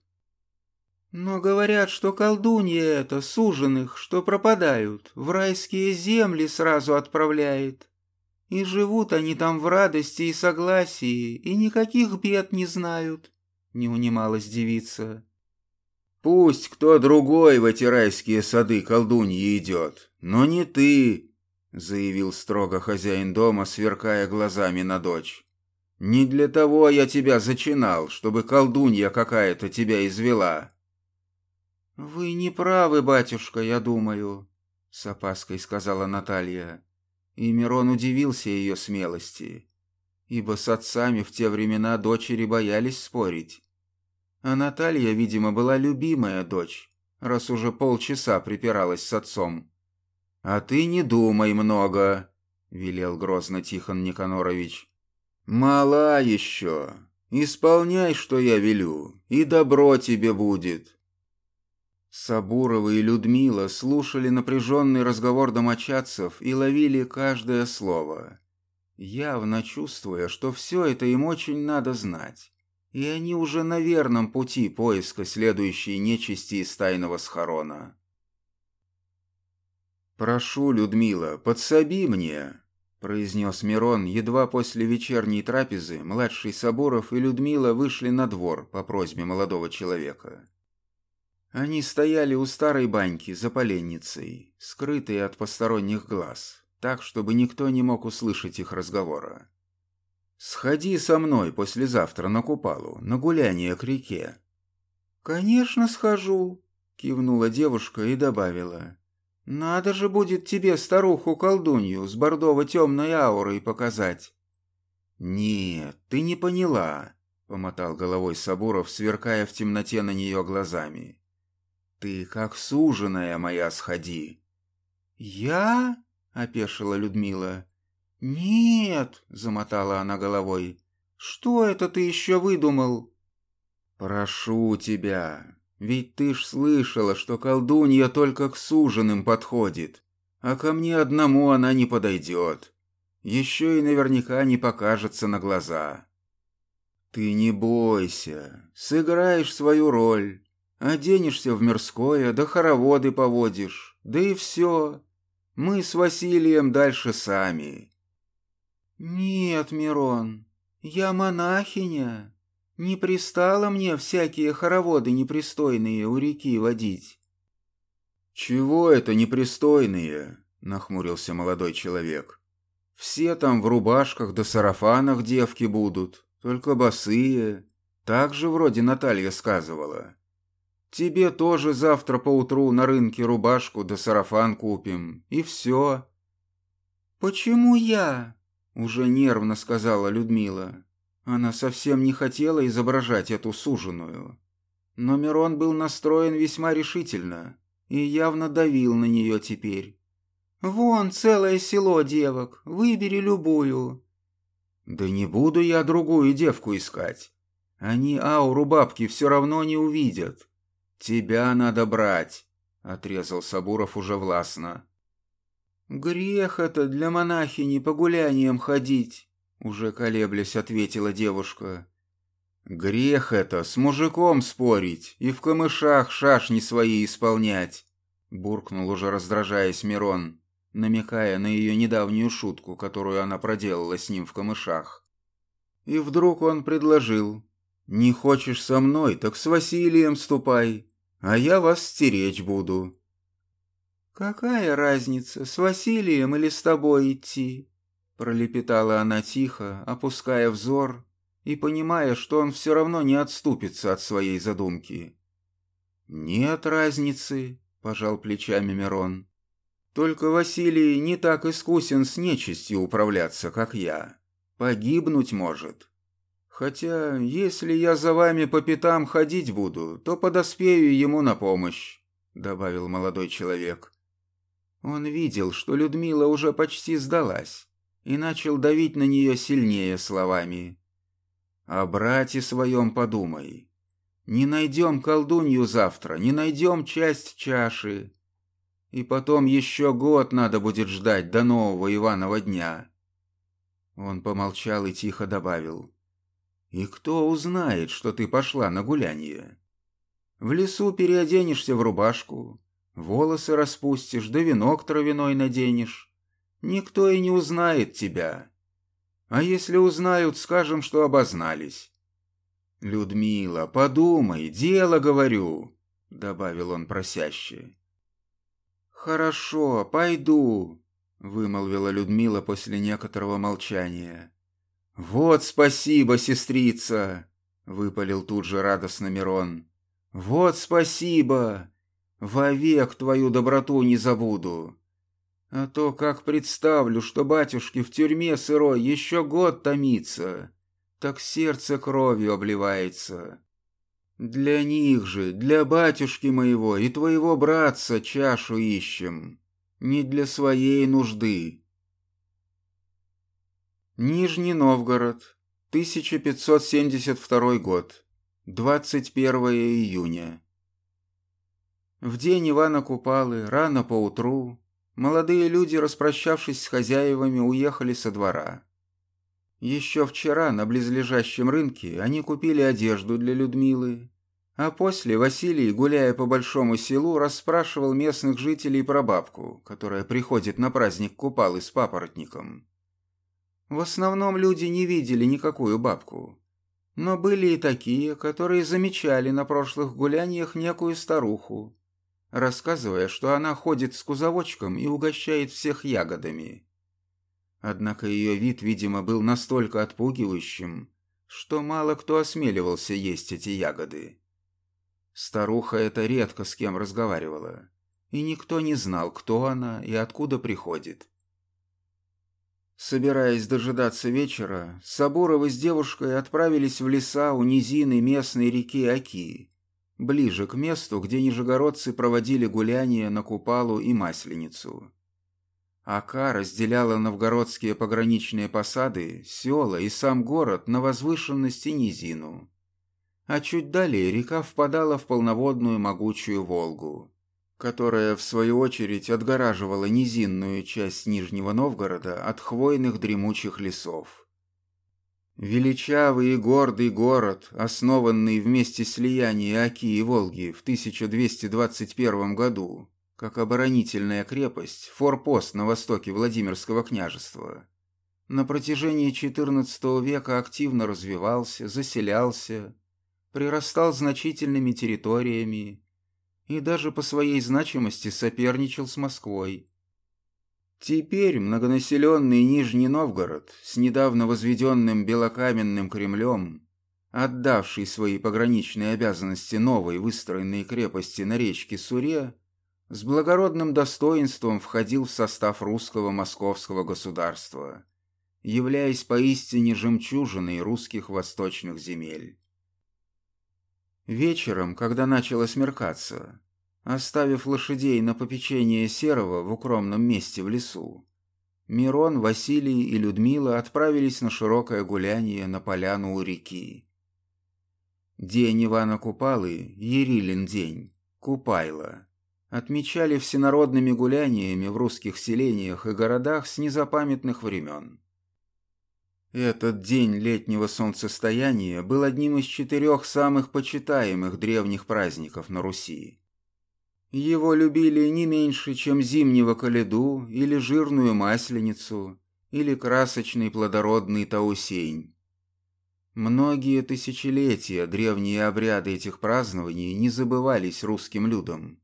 Но говорят, что колдунья это суженых, что пропадают, в райские земли сразу отправляет. И живут они там в радости и согласии, и никаких бед не знают, — не унималась девица. Пусть кто другой в эти райские сады колдуньи идет, но не ты, — заявил строго хозяин дома, сверкая глазами на дочь. Не для того я тебя зачинал, чтобы колдунья какая-то тебя извела. «Вы не правы, батюшка, я думаю», — с опаской сказала Наталья. И Мирон удивился ее смелости, ибо с отцами в те времена дочери боялись спорить. А Наталья, видимо, была любимая дочь, раз уже полчаса припиралась с отцом. «А ты не думай много», — велел грозно Тихон Никанорович. «Мала еще. Исполняй, что я велю, и добро тебе будет. Сабурова и Людмила слушали напряженный разговор домочадцев и ловили каждое слово, явно чувствуя, что все это им очень надо знать, и они уже на верном пути поиска следующей нечисти из тайного схорона. «Прошу, Людмила, подсоби мне», — произнес Мирон, едва после вечерней трапезы младший Соборов и Людмила вышли на двор по просьбе молодого человека. Они стояли у старой баньки за поленницей, скрытые от посторонних глаз, так, чтобы никто не мог услышать их разговора. «Сходи со мной послезавтра на Купалу, на гуляние к реке». «Конечно схожу», — кивнула девушка и добавила. «Надо же будет тебе старуху-колдунью с бордово-темной аурой показать». «Нет, ты не поняла», — помотал головой Сабуров, сверкая в темноте на нее глазами. «Ты как суженая моя сходи». «Я?» — опешила Людмила. «Нет», — замотала она головой. «Что это ты еще выдумал?» «Прошу тебя, ведь ты ж слышала, что колдунья только к суженым подходит, а ко мне одному она не подойдет. Еще и наверняка не покажется на глаза. Ты не бойся, сыграешь свою роль, оденешься в мирское, да хороводы поводишь, да и все. Мы с Василием дальше сами». «Нет, Мирон, я монахиня», не пристало мне всякие хороводы непристойные у реки водить. «Чего это непристойные?» — нахмурился молодой человек. «Все там в рубашках да сарафанах девки будут, только босые. Так же вроде Наталья сказывала. Тебе тоже завтра поутру на рынке рубашку да сарафан купим, и все». «Почему я?» — уже нервно сказала Людмила. Она совсем не хотела изображать эту суженую. Но Мирон был настроен весьма решительно и явно давил на нее теперь. «Вон целое село девок, выбери любую». «Да не буду я другую девку искать. Они ауру бабки все равно не увидят. Тебя надо брать», — отрезал Сабуров уже властно. «Грех это для монахини по гуляниям ходить», уже колеблясь, ответила девушка. «Грех это, с мужиком спорить и в камышах шашни свои исполнять!» Буркнул уже раздражаясь Мирон, намекая на ее недавнюю шутку, которую она проделала с ним в камышах. И вдруг он предложил. «Не хочешь со мной, так с Василием ступай, а я вас стеречь буду». «Какая разница, с Василием или с тобой идти?» Пролепетала она тихо, опуская взор и понимая, что он все равно не отступится от своей задумки. «Нет разницы», — пожал плечами Мирон. «Только Василий не так искусен с нечистью управляться, как я. Погибнуть может. Хотя, если я за вами по пятам ходить буду, то подоспею ему на помощь», — добавил молодой человек. Он видел, что Людмила уже почти сдалась и начал давить на нее сильнее словами. «О брате своем подумай. Не найдем колдунью завтра, не найдем часть чаши. И потом еще год надо будет ждать до нового Иванова дня». Он помолчал и тихо добавил. «И кто узнает, что ты пошла на гуляние? В лесу переоденешься в рубашку, волосы распустишь, да венок травяной наденешь» никто и не узнает тебя. А если узнают, скажем, что обознались. Людмила, подумай, дело говорю, добавил он просяще. Хорошо, пойду, вымолвила Людмила после некоторого молчания. Вот спасибо, сестрица, выпалил тут же радостно Мирон. Вот спасибо. Вовек твою доброту не забуду. А то как представлю, что батюшке в тюрьме сырой еще год томится, так сердце кровью обливается. Для них же, для батюшки моего и твоего братца чашу ищем, не для своей нужды. Нижний Новгород, 1572 год, 21 июня. В день Ивана Купалы, рано поутру, Молодые люди, распрощавшись с хозяевами, уехали со двора. Еще вчера на близлежащем рынке они купили одежду для Людмилы, а после Василий, гуляя по большому селу, расспрашивал местных жителей про бабку, которая приходит на праздник Купалы с папоротником. В основном люди не видели никакую бабку, но были и такие, которые замечали на прошлых гуляниях некую старуху, рассказывая, что она ходит с кузовочком и угощает всех ягодами. Однако ее вид, видимо, был настолько отпугивающим, что мало кто осмеливался есть эти ягоды. Старуха эта редко с кем разговаривала, и никто не знал, кто она и откуда приходит. Собираясь дожидаться вечера, Сабуровы с девушкой отправились в леса у низины местной реки Оки, ближе к месту, где нижегородцы проводили гуляния на Купалу и Масленицу. Ака разделяла новгородские пограничные посады, села и сам город на возвышенности низину а чуть далее река впадала в полноводную могучую Волгу, которая, в свою очередь, отгораживала низинную часть Нижнего Новгорода от хвойных дремучих лесов. Величавый и гордый город, основанный вместе слияния Оки и Волги в 1221 году, как оборонительная крепость, форпост на востоке Владимирского княжества, на протяжении XIV века активно развивался, заселялся, прирастал значительными территориями и даже по своей значимости соперничал с Москвой. Теперь многонаселенный Нижний Новгород с недавно возведенным белокаменным Кремлем, отдавший свои пограничные обязанности новой выстроенной крепости на речке Суре, с благородным достоинством входил в состав русского московского государства, являясь поистине жемчужиной русских восточных земель. Вечером, когда начало смеркаться, оставив лошадей на попечение Серого в укромном месте в лесу, Мирон, Василий и Людмила отправились на широкое гуляние на поляну у реки. День Ивана Купалы, Ерилин день, Купайло, отмечали всенародными гуляниями в русских селениях и городах с незапамятных времен. Этот день летнего солнцестояния был одним из четырех самых почитаемых древних праздников на Руси. Его любили не меньше, чем зимнего коледу или жирную масленицу, или красочный плодородный таусень. Многие тысячелетия древние обряды этих празднований не забывались русским людям.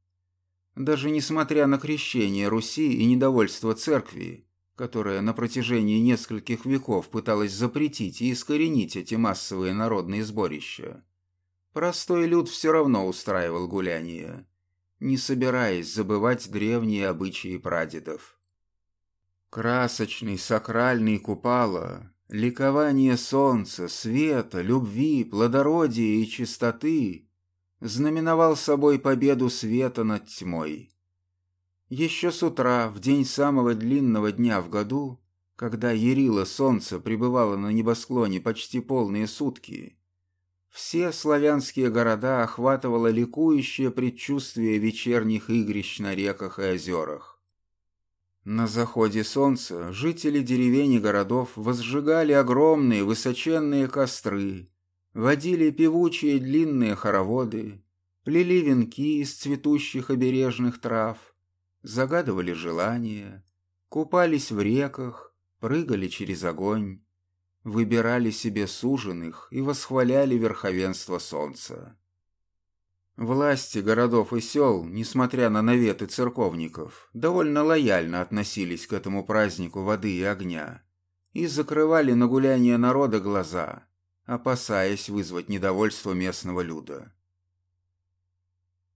Даже несмотря на крещение Руси и недовольство церкви, которая на протяжении нескольких веков пыталась запретить и искоренить эти массовые народные сборища. Простой люд все равно устраивал гуляния, не собираясь забывать древние обычаи прадедов. Красочный сакральный купала, ликование солнца, света, любви, плодородия и чистоты знаменовал собой победу света над тьмой. Еще с утра, в день самого длинного дня в году, когда ярило солнце пребывало на небосклоне почти полные сутки, все славянские города охватывало ликующее предчувствие вечерних игрищ на реках и озерах. На заходе солнца жители деревень и городов возжигали огромные высоченные костры, водили певучие длинные хороводы, плели венки из цветущих обережных трав, загадывали желания, купались в реках, прыгали через огонь, выбирали себе суженых и восхваляли верховенство солнца. Власти городов и сел, несмотря на наветы церковников, довольно лояльно относились к этому празднику воды и огня и закрывали на гуляние народа глаза, опасаясь вызвать недовольство местного люда.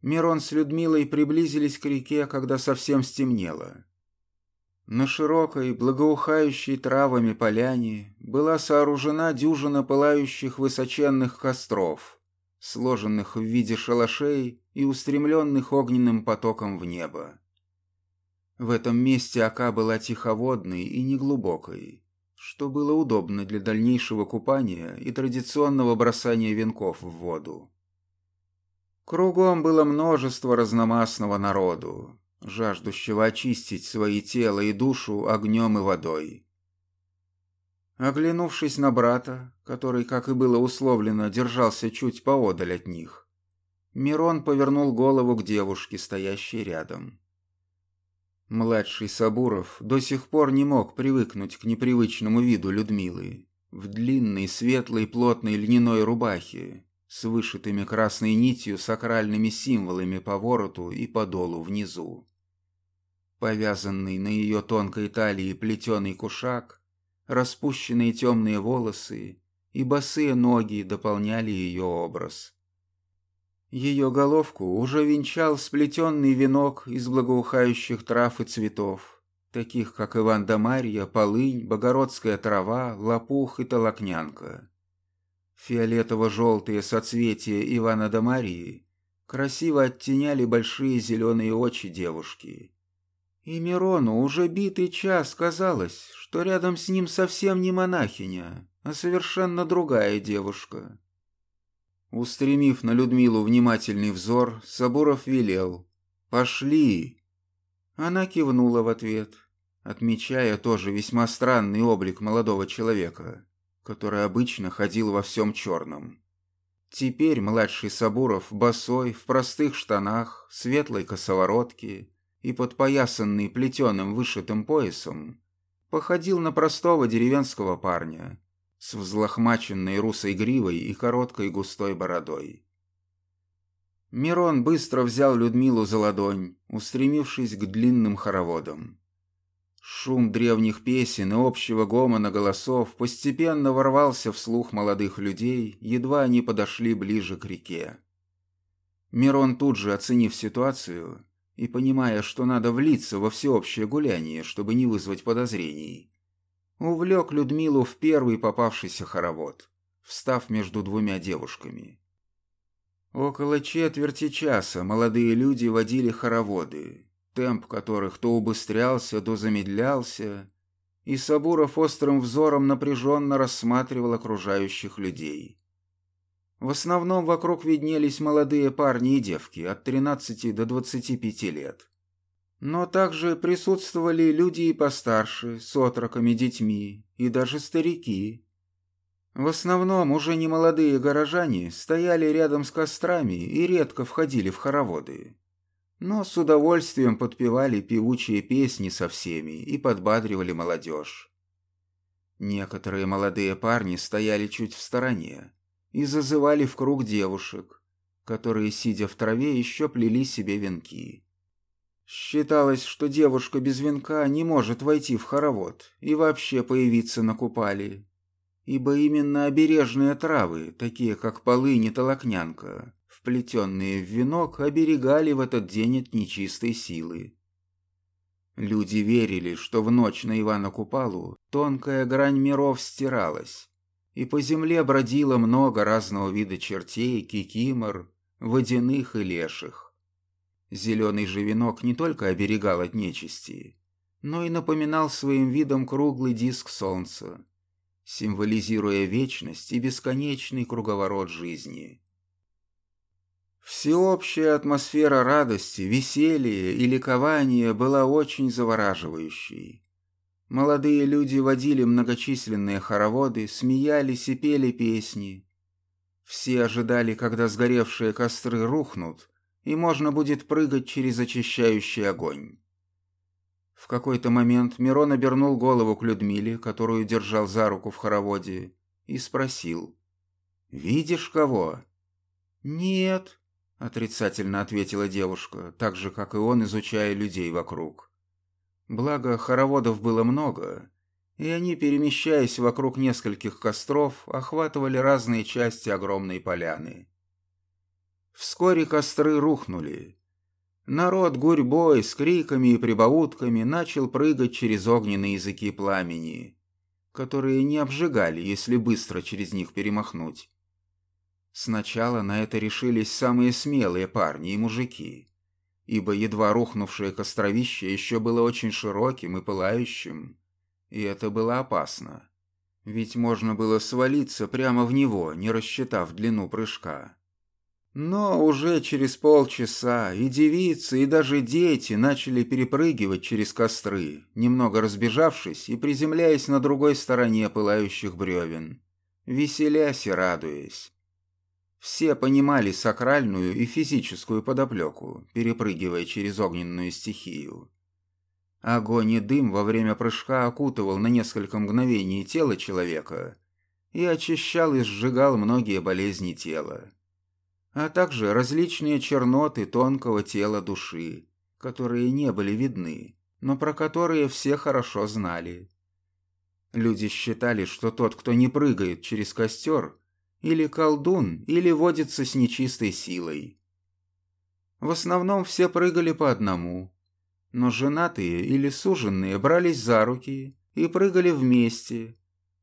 Мирон с Людмилой приблизились к реке, когда совсем стемнело. На широкой, благоухающей травами поляне была сооружена дюжина пылающих высоченных костров, сложенных в виде шалашей и устремленных огненным потоком в небо. В этом месте ока была тиховодной и неглубокой, что было удобно для дальнейшего купания и традиционного бросания венков в воду. Кругом было множество разномастного народу, жаждущего очистить свои тело и душу огнем и водой. Оглянувшись на брата, который, как и было условлено, держался чуть поодаль от них, Мирон повернул голову к девушке, стоящей рядом. Младший Сабуров до сих пор не мог привыкнуть к непривычному виду Людмилы в длинной, светлой, плотной льняной рубахе с вышитыми красной нитью сакральными символами по вороту и по долу внизу. Повязанный на ее тонкой талии плетеный кушак, распущенные темные волосы и босые ноги дополняли ее образ. Ее головку уже венчал сплетенный венок из благоухающих трав и цветов, таких как Иван да Марья, полынь, богородская трава, лопух и толокнянка. Фиолетово-желтые соцветия Ивана да Марии красиво оттеняли большие зеленые очи девушки. И Мирону уже битый час казалось, что рядом с ним совсем не монахиня, а совершенно другая девушка. Устремив на Людмилу внимательный взор, Сабуров велел «Пошли!». Она кивнула в ответ, отмечая тоже весьма странный облик молодого человека, который обычно ходил во всем черном. Теперь младший Сабуров, босой, в простых штанах, светлой косоворотке и подпоясанный плетеным вышитым поясом, походил на простого деревенского парня, с взлохмаченной русой гривой и короткой густой бородой. Мирон быстро взял Людмилу за ладонь, устремившись к длинным хороводам. Шум древних песен и общего гомона голосов постепенно ворвался в слух молодых людей, едва они подошли ближе к реке. Мирон тут же, оценив ситуацию и понимая, что надо влиться во всеобщее гуляние, чтобы не вызвать подозрений, увлек Людмилу в первый попавшийся хоровод, встав между двумя девушками. Около четверти часа молодые люди водили хороводы, темп которых то убыстрялся, то замедлялся, и Сабуров острым взором напряженно рассматривал окружающих людей. В основном вокруг виднелись молодые парни и девки от 13 до 25 лет. Но также присутствовали люди и постарше, с отроками, детьми, и даже старики. В основном уже немолодые горожане стояли рядом с кострами и редко входили в хороводы. Но с удовольствием подпевали певучие песни со всеми и подбадривали молодежь. Некоторые молодые парни стояли чуть в стороне и зазывали в круг девушек, которые, сидя в траве, еще плели себе венки. Считалось, что девушка без венка не может войти в хоровод и вообще появиться на купали, ибо именно обережные травы, такие как полынь и толокнянка, вплетенные в венок, оберегали в этот день от нечистой силы. Люди верили, что в ночь на Ивана Купалу тонкая грань миров стиралась, и по земле бродило много разного вида чертей, кикимор, водяных и леших. Зеленый же венок не только оберегал от нечисти, но и напоминал своим видом круглый диск солнца, символизируя вечность и бесконечный круговорот жизни. Всеобщая атмосфера радости, веселья и ликования была очень завораживающей. Молодые люди водили многочисленные хороводы, смеялись и пели песни. Все ожидали, когда сгоревшие костры рухнут, и можно будет прыгать через очищающий огонь. В какой-то момент Мирон обернул голову к Людмиле, которую держал за руку в хороводе, и спросил. «Видишь кого?» «Нет», — отрицательно ответила девушка, так же, как и он, изучая людей вокруг. Благо, хороводов было много, и они, перемещаясь вокруг нескольких костров, охватывали разные части огромной поляны. Вскоре костры рухнули. Народ гурьбой с криками и прибаутками начал прыгать через огненные языки пламени, которые не обжигали, если быстро через них перемахнуть. Сначала на это решились самые смелые парни и мужики, ибо едва рухнувшее костровище еще было очень широким и пылающим, и это было опасно, ведь можно было свалиться прямо в него, не рассчитав длину прыжка. Но уже через полчаса и девицы, и даже дети начали перепрыгивать через костры, немного разбежавшись и приземляясь на другой стороне пылающих бревен, веселясь и радуясь. Все понимали сакральную и физическую подоплеку, перепрыгивая через огненную стихию. Огонь и дым во время прыжка окутывал на несколько мгновений тело человека и очищал и сжигал многие болезни тела а также различные черноты тонкого тела души, которые не были видны, но про которые все хорошо знали. Люди считали, что тот, кто не прыгает через костер, или колдун, или водится с нечистой силой. В основном все прыгали по одному, но женатые или суженные брались за руки и прыгали вместе,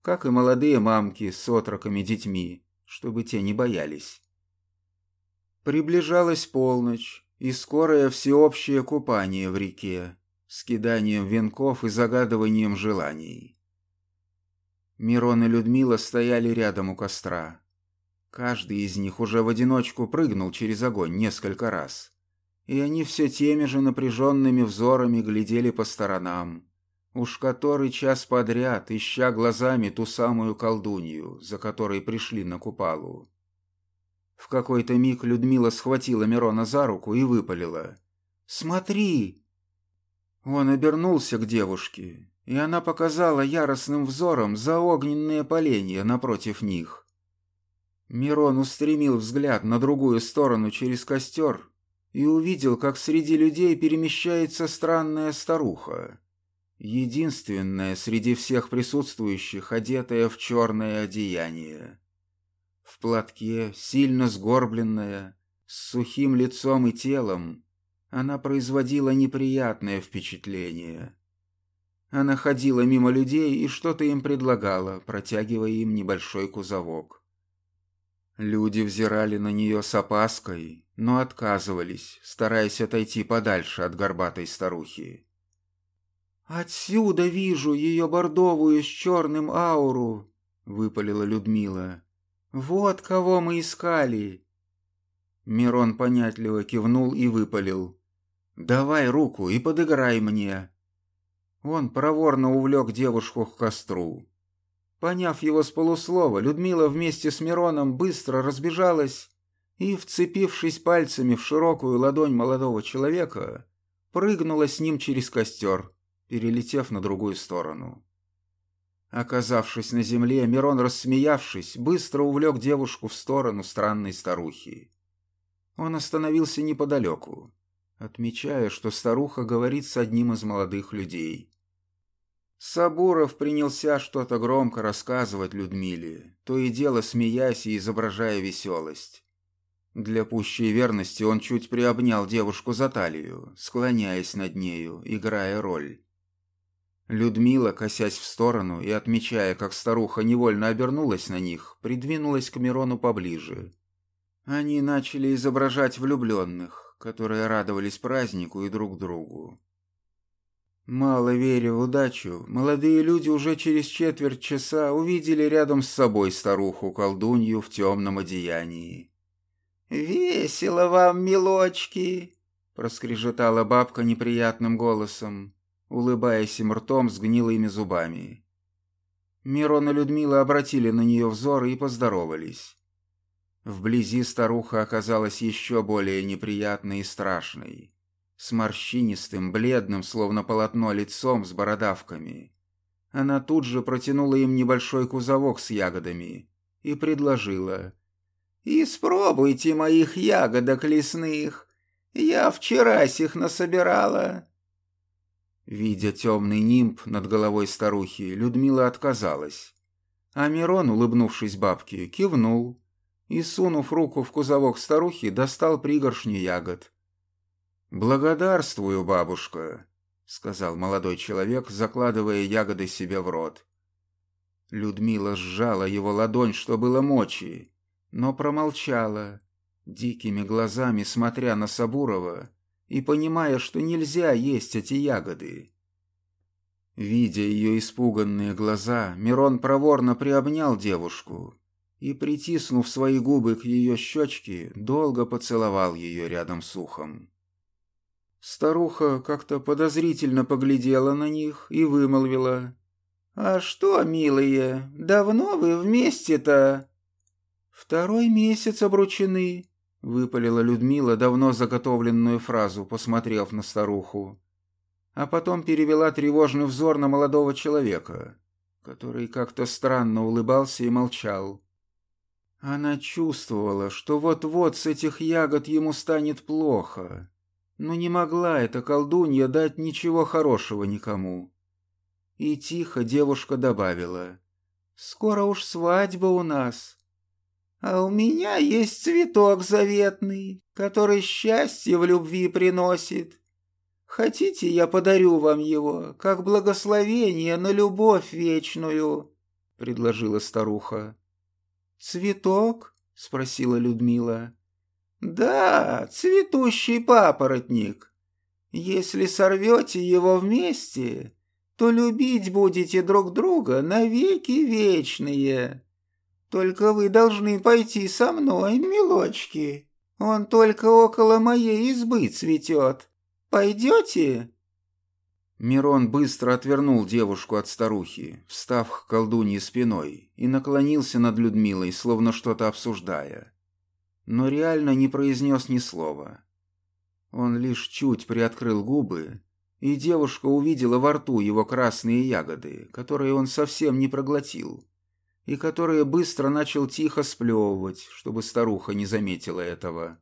как и молодые мамки с отроками детьми, чтобы те не боялись. Приближалась полночь и скорое всеобщее купание в реке с киданием венков и загадыванием желаний. Мирон и Людмила стояли рядом у костра. Каждый из них уже в одиночку прыгнул через огонь несколько раз. И они все теми же напряженными взорами глядели по сторонам. Уж который час подряд, ища глазами ту самую колдунью, за которой пришли на купалу. В какой-то миг Людмила схватила Мирона за руку и выпалила. «Смотри!» Он обернулся к девушке, и она показала яростным взором за огненные поленья напротив них. Мирон устремил взгляд на другую сторону через костер и увидел, как среди людей перемещается странная старуха, единственная среди всех присутствующих, одетая в черное одеяние в платке, сильно сгорбленная, с сухим лицом и телом, она производила неприятное впечатление. Она ходила мимо людей и что-то им предлагала, протягивая им небольшой кузовок. Люди взирали на нее с опаской, но отказывались, стараясь отойти подальше от горбатой старухи. «Отсюда вижу ее бордовую с черным ауру», — выпалила Людмила. «Вот кого мы искали!» Мирон понятливо кивнул и выпалил. «Давай руку и подыграй мне!» Он проворно увлек девушку к костру. Поняв его с полуслова, Людмила вместе с Мироном быстро разбежалась и, вцепившись пальцами в широкую ладонь молодого человека, прыгнула с ним через костер, перелетев на другую сторону. Оказавшись на земле, Мирон, рассмеявшись, быстро увлек девушку в сторону странной старухи. Он остановился неподалеку, отмечая, что старуха говорит с одним из молодых людей. Сабуров принялся что-то громко рассказывать Людмиле, то и дело смеясь и изображая веселость. Для пущей верности он чуть приобнял девушку за талию, склоняясь над нею, играя роль. Людмила, косясь в сторону и отмечая, как старуха невольно обернулась на них, придвинулась к Мирону поближе. Они начали изображать влюбленных, которые радовались празднику и друг другу. Мало веря в удачу, молодые люди уже через четверть часа увидели рядом с собой старуху-колдунью в темном одеянии. «Весело вам, милочки!» — проскрежетала бабка неприятным голосом улыбаясь им ртом с гнилыми зубами. Мирон и Людмила обратили на нее взоры и поздоровались. Вблизи старуха оказалась еще более неприятной и страшной, с морщинистым, бледным, словно полотно лицом с бородавками. Она тут же протянула им небольшой кузовок с ягодами и предложила. «Испробуйте моих ягодок лесных. Я вчера их насобирала. Видя темный нимб над головой старухи, Людмила отказалась. А Мирон, улыбнувшись бабке, кивнул и, сунув руку в кузовок старухи, достал пригоршню ягод. «Благодарствую, бабушка», — сказал молодой человек, закладывая ягоды себе в рот. Людмила сжала его ладонь, что было мочи, но промолчала, дикими глазами смотря на Сабурова и понимая, что нельзя есть эти ягоды. Видя ее испуганные глаза, Мирон проворно приобнял девушку и, притиснув свои губы к ее щечке, долго поцеловал ее рядом с ухом. Старуха как-то подозрительно поглядела на них и вымолвила. «А что, милые, давно вы вместе-то?» «Второй месяц обручены», — выпалила Людмила давно заготовленную фразу, посмотрев на старуху. А потом перевела тревожный взор на молодого человека, который как-то странно улыбался и молчал. Она чувствовала, что вот-вот с этих ягод ему станет плохо, но не могла эта колдунья дать ничего хорошего никому. И тихо девушка добавила, «Скоро уж свадьба у нас, а у меня есть цветок заветный, который счастье в любви приносит. Хотите, я подарю вам его, как благословение на любовь вечную?» — предложила старуха. «Цветок?» — спросила Людмила. «Да, цветущий папоротник. Если сорвете его вместе, то любить будете друг друга навеки вечные. Только вы должны пойти со мной, милочки. Он только около моей избы цветет. Пойдете?» Мирон быстро отвернул девушку от старухи, встав к колдунье спиной, и наклонился над Людмилой, словно что-то обсуждая. Но реально не произнес ни слова. Он лишь чуть приоткрыл губы, и девушка увидела во рту его красные ягоды, которые он совсем не проглотил, и которые быстро начал тихо сплевывать, чтобы старуха не заметила этого.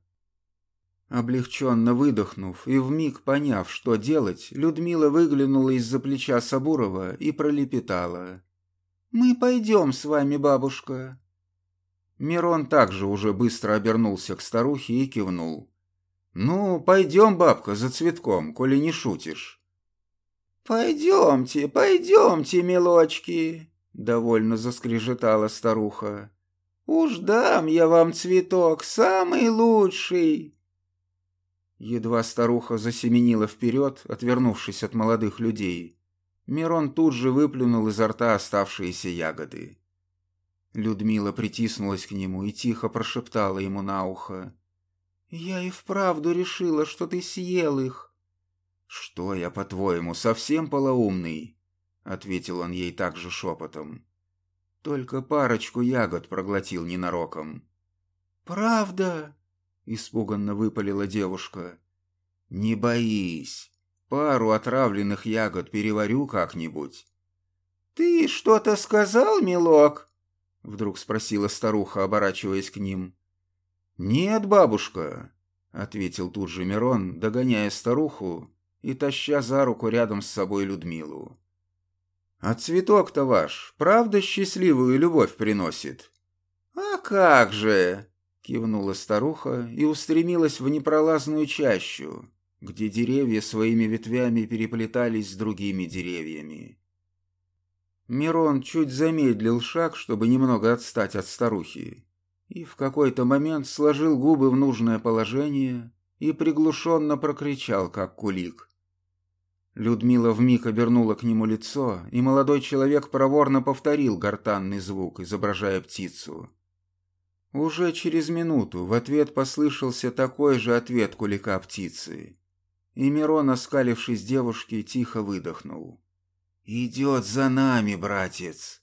Облегченно выдохнув и вмиг поняв, что делать, Людмила выглянула из-за плеча Сабурова и пролепетала. «Мы пойдем с вами, бабушка». Мирон также уже быстро обернулся к старухе и кивнул. «Ну, пойдем, бабка, за цветком, коли не шутишь». «Пойдемте, пойдемте, милочки», — довольно заскрежетала старуха. «Уж дам я вам цветок, самый лучший». Едва старуха засеменила вперед, отвернувшись от молодых людей. Мирон тут же выплюнул изо рта оставшиеся ягоды. Людмила притиснулась к нему и тихо прошептала ему на ухо. «Я и вправду решила, что ты съел их». «Что я, по-твоему, совсем полоумный?» — ответил он ей также шепотом. «Только парочку ягод проглотил ненароком». «Правда?» испуганно выпалила девушка. Не боись. Пару отравленных ягод переварю как-нибудь. Ты что-то сказал, милок? Вдруг спросила старуха, оборачиваясь к ним. Нет, бабушка, ответил тут же Мирон, догоняя старуху и таща за руку рядом с собой Людмилу. А цветок-то ваш, правда счастливую любовь приносит? А как же, Кивнула старуха и устремилась в непролазную чащу, где деревья своими ветвями переплетались с другими деревьями. Мирон чуть замедлил шаг, чтобы немного отстать от старухи, и в какой-то момент сложил губы в нужное положение и приглушенно прокричал, как кулик. Людмила вмиг обернула к нему лицо, и молодой человек проворно повторил гортанный звук, изображая птицу. Уже через минуту в ответ послышался такой же ответ кулика птицы. И Мирон, оскалившись девушке, тихо выдохнул. «Идет за нами, братец!»